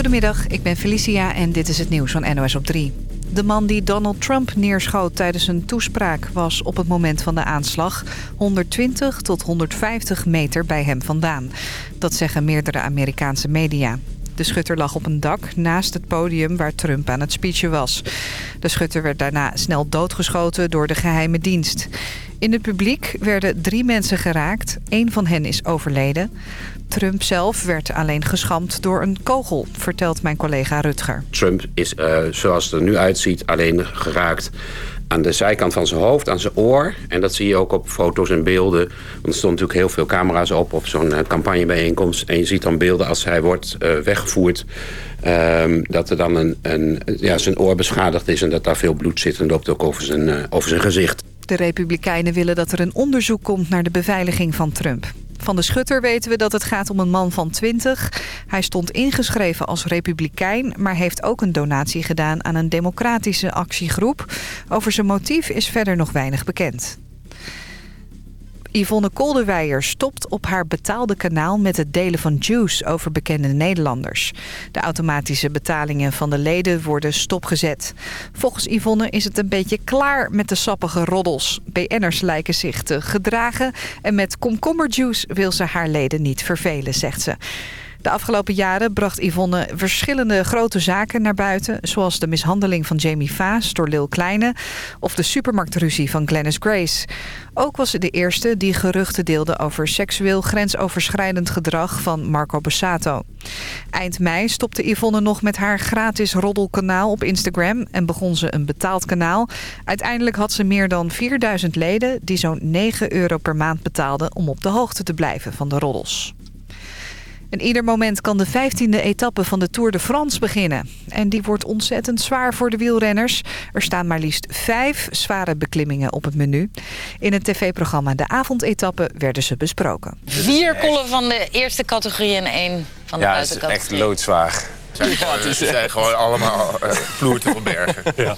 Goedemiddag, ik ben Felicia en dit is het nieuws van NOS op 3. De man die Donald Trump neerschoot tijdens een toespraak... was op het moment van de aanslag 120 tot 150 meter bij hem vandaan. Dat zeggen meerdere Amerikaanse media. De schutter lag op een dak naast het podium waar Trump aan het speechen was. De schutter werd daarna snel doodgeschoten door de geheime dienst. In het publiek werden drie mensen geraakt. Eén van hen is overleden. Trump zelf werd alleen geschampt door een kogel, vertelt mijn collega Rutger. Trump is, uh, zoals het er nu uitziet, alleen geraakt aan de zijkant van zijn hoofd, aan zijn oor. En dat zie je ook op foto's en beelden. Want er stonden natuurlijk heel veel camera's op op zo'n campagnebijeenkomst. En je ziet dan beelden als hij wordt uh, weggevoerd. Um, dat er dan een, een, ja, zijn oor beschadigd is en dat daar veel bloed zit. En loopt ook over zijn, uh, over zijn gezicht. De Republikeinen willen dat er een onderzoek komt naar de beveiliging van Trump. Van de schutter weten we dat het gaat om een man van 20. Hij stond ingeschreven als republikein, maar heeft ook een donatie gedaan aan een democratische actiegroep. Over zijn motief is verder nog weinig bekend. Yvonne Kolderweijer stopt op haar betaalde kanaal met het delen van juice over bekende Nederlanders. De automatische betalingen van de leden worden stopgezet. Volgens Yvonne is het een beetje klaar met de sappige roddels. BN'ers lijken zich te gedragen en met komkommerjuice wil ze haar leden niet vervelen, zegt ze. De afgelopen jaren bracht Yvonne verschillende grote zaken naar buiten... zoals de mishandeling van Jamie Vaas door Lil Kleine... of de supermarktruzie van Glennis Grace. Ook was ze de eerste die geruchten deelde over seksueel grensoverschrijdend gedrag van Marco Bassato. Eind mei stopte Yvonne nog met haar gratis roddelkanaal op Instagram... en begon ze een betaald kanaal. Uiteindelijk had ze meer dan 4000 leden die zo'n 9 euro per maand betaalden... om op de hoogte te blijven van de roddels. En ieder moment kan de 15e etappe van de Tour de France beginnen. En die wordt ontzettend zwaar voor de wielrenners. Er staan maar liefst vijf zware beklimmingen op het menu. In het tv-programma De Avondetappe werden ze besproken. Vier kollen van de eerste categorie en één van de ja, buitencategorie. Ja, echt loodzwaar. Ja, het zijn gewoon allemaal uh, ploerten van bergen. Ja.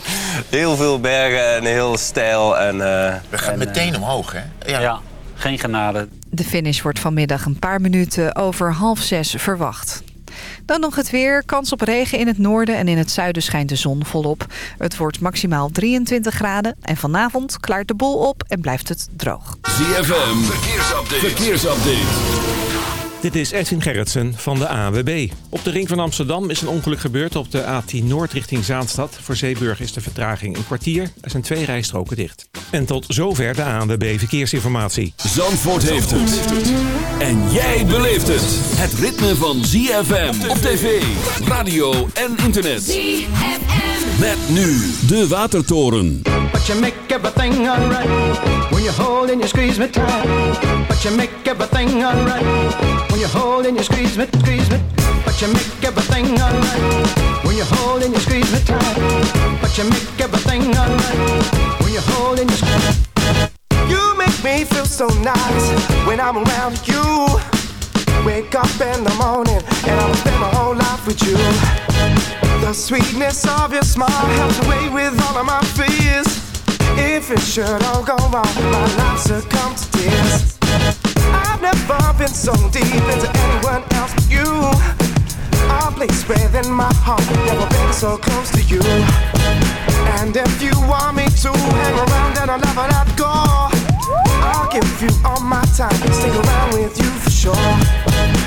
Heel veel bergen en heel stijl. En, uh, We gaan en, meteen omhoog, hè? Ja. ja, geen genade. De finish wordt vanmiddag een paar minuten over half zes verwacht. Dan nog het weer. Kans op regen in het noorden en in het zuiden schijnt de zon volop. Het wordt maximaal 23 graden en vanavond klaart de bol op en blijft het droog. ZFM, verkeersupdate. verkeersupdate. Dit is Edwin Gerritsen van de AWB. Op de ring van Amsterdam is een ongeluk gebeurd op de A10 Noord richting Zaanstad. Voor Zeeburg is de vertraging een kwartier. Er zijn twee rijstroken dicht. En tot zover de ANWB Verkeersinformatie. Zandvoort heeft het. En jij beleeft het. Het ritme van ZFM op tv, radio en internet. ZFM. Met nu de Watertoren. But you make everything alright. When you hold and you squeeze me tight. But you make everything alright. When you hold and you squeeze me, squeeze. But you make everything alright. When you hold and you squeeze me tight. But you make everything alright. When you hold and you squeeze me. You make me feel so nice when I'm around you. Wake up in the morning and I'll spend my whole life with you. The sweetness of your smile helps away with all of my fears. If it should all go wrong, my life succumb to tears. I've never been so deep into anyone else but you. A place within my heart, never been so close to you. And if you want me to hang around, then I'll never let go. I'll give you all my time, stick around with you for sure.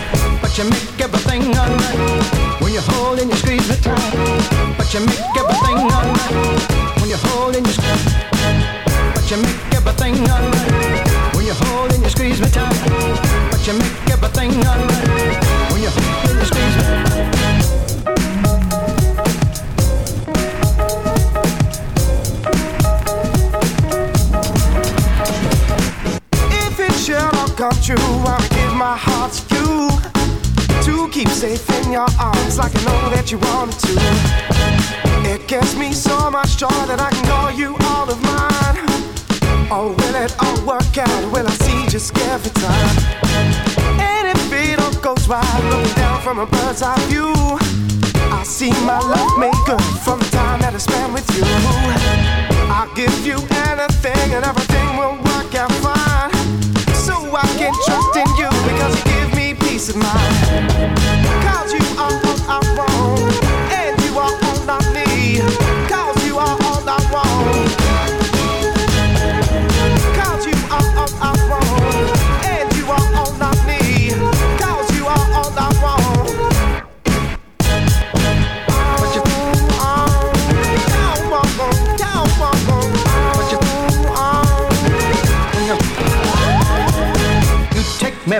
But you make everything alright when you hold and you squeeze me tight. But you make everything alright when you hold and you squeeze. But you make everything alright when you hold and you squeeze me tight. But you make everything alright when you hold and you squeeze me. Keep safe in your arms like I know that you want it to. It gives me so much joy that I can call you all of mine. Oh, will it all work out? Will I see just every time? And if it all goes right, looking down from a bird's eye view, I see my love made good from the time that I spent with you. I'll give you anything and everything will work out fine. So I can trust in you because peace of mind. Cause you are all I want, and you are all I need. Cause you are all I want. Cause you are all I want, and you are all I need. Cause you are all I want. Me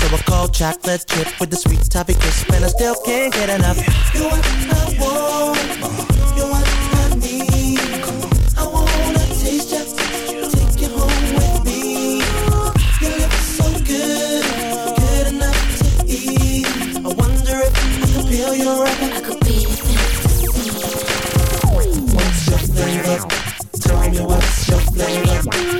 So I called chocolate chip with the sweet toffee crisp, and I still can't get enough. You what I want, you what I need. I wanna taste ya, take you home with me. Your lips so good, good enough to eat. I wonder if I could feel your I could be What's your flavor? Tell me what's your flavor?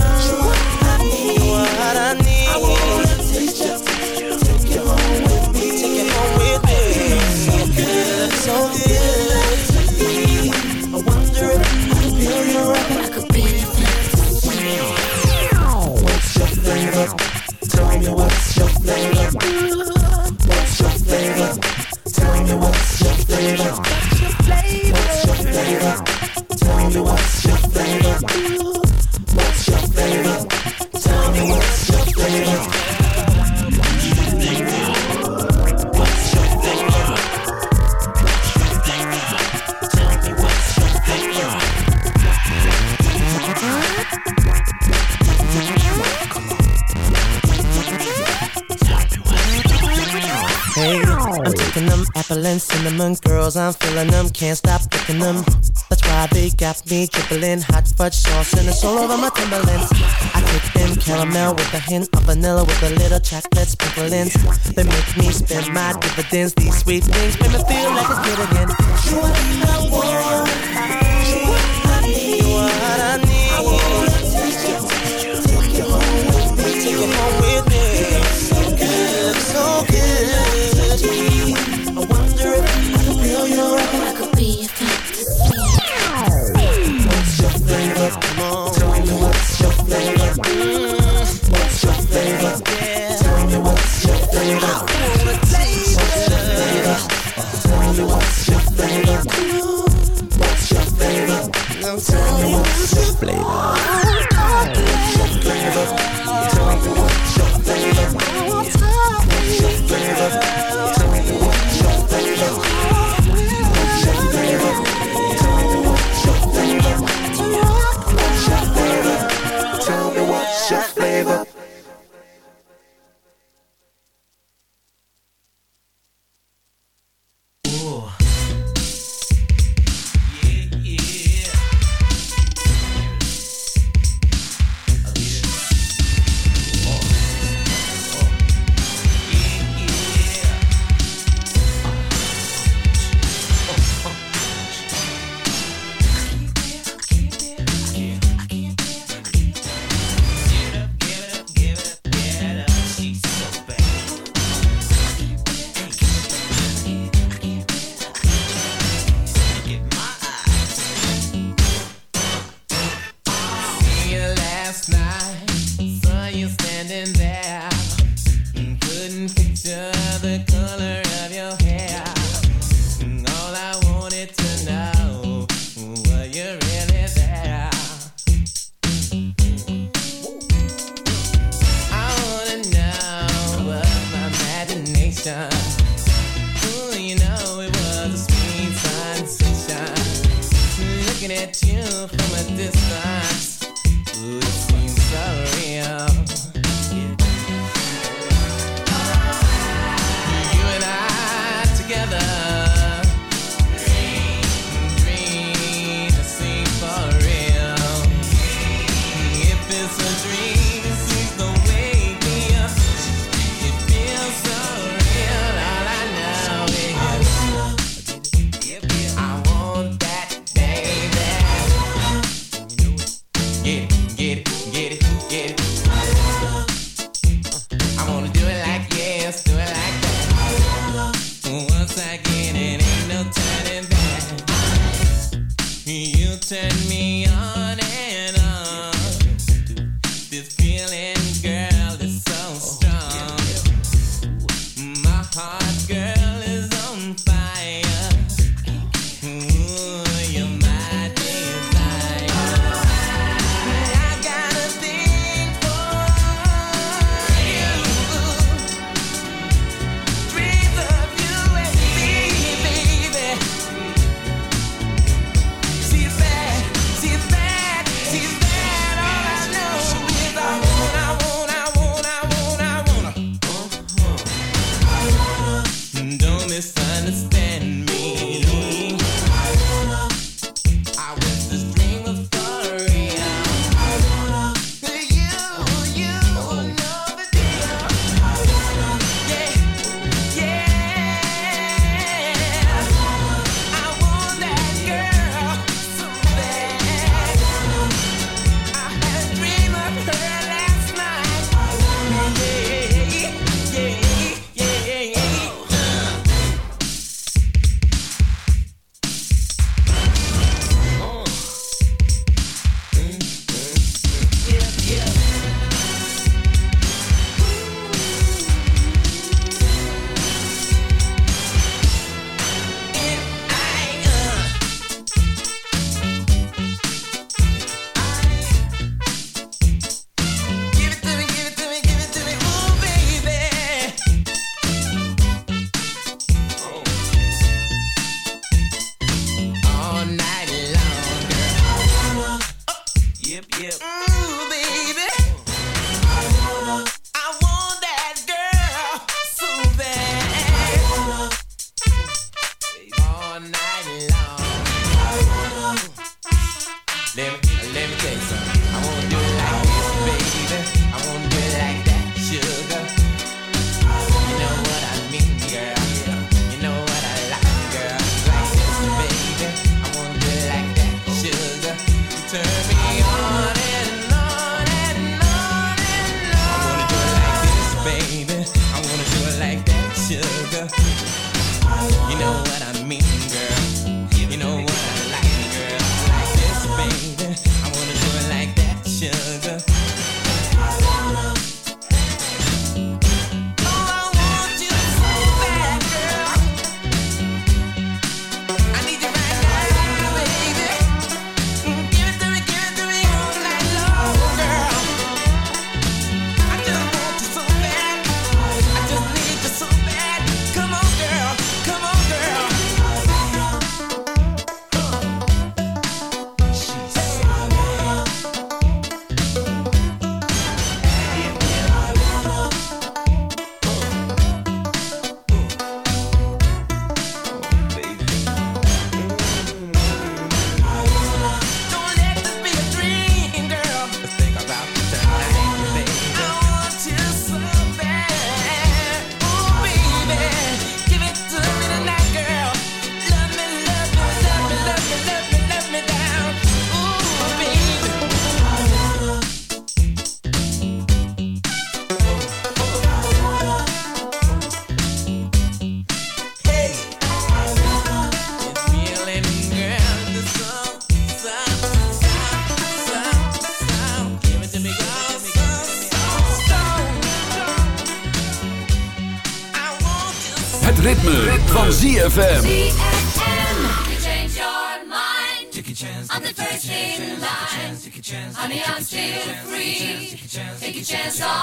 what I need. I wanna taste you, take you home with me, take you home with me. So good, so good. I wonder if I could feel your I could be What's your flavor? Tell me what's your flavor? What's your flavor? Tell me what's your flavor? What's your flavor? Tell me what's your flavor? Cinnamon girls. I'm feeling them, can't stop picking them. That's why they got me dribbling hot fudge sauce and it's all over my Timberlands. I take them caramel with a hint of vanilla with a little chocolate sprinklings. They make me spend my dividends. These sweet things make me feel like a kid again. You what I want, what's your taste what's your flavor?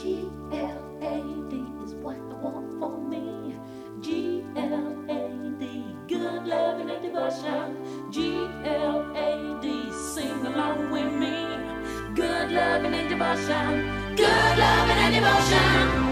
G L A D is what I want for me. G L A D, good loving and devotion. G L A D, sing along with me. Good loving and devotion. Good loving and devotion.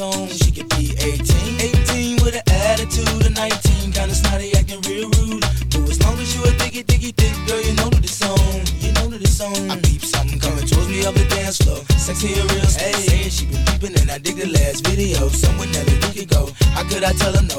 I can take home. She could be 18, 18 with an attitude of 19, kinda snotty, acting real rude. But as long as you a diggy, diggy, thick girl, you know that it's on. You know that it's on. I peep something coming towards me up the dance floor. Sexy and real, hey. saying she been peeping and I dig the last video. Somewhere Nelly we could go. How could I tell her no?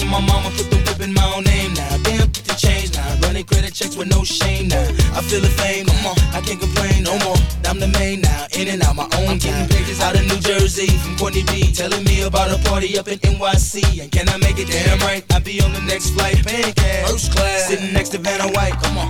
Got the title from my mama, put the whip in my own name now. Damn, put the change now. Running credit checks with no shame now. I feel the fame, come on, I can't complain no more. I'm the main now, in and out my own time. Pages out of New Jersey from Courtney B, telling me about a party up in NYC. And can I make it damn right? I'll be on the next flight, paying cash, first class, sitting next to Vanna White. Come on,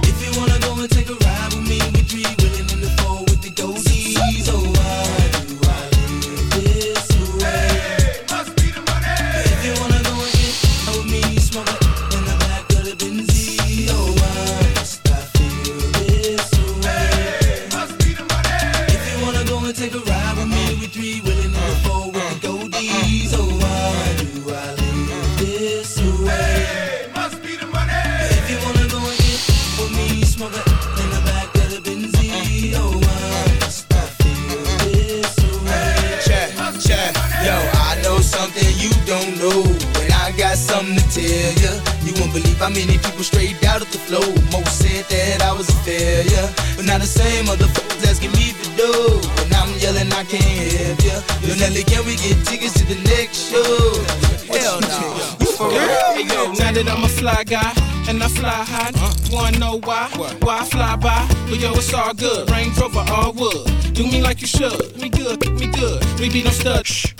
fly guy and I fly high, wanna know why? Why I fly by? But yo, it's all good. Range Rover, all wood. Do me like you should. Me good, me good. We be no stud.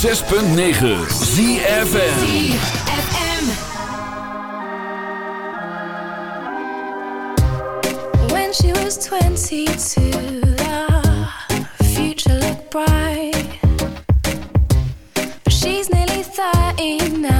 106.9 ZFN When she was 22, the future looked bright. But she's nearly 30 now,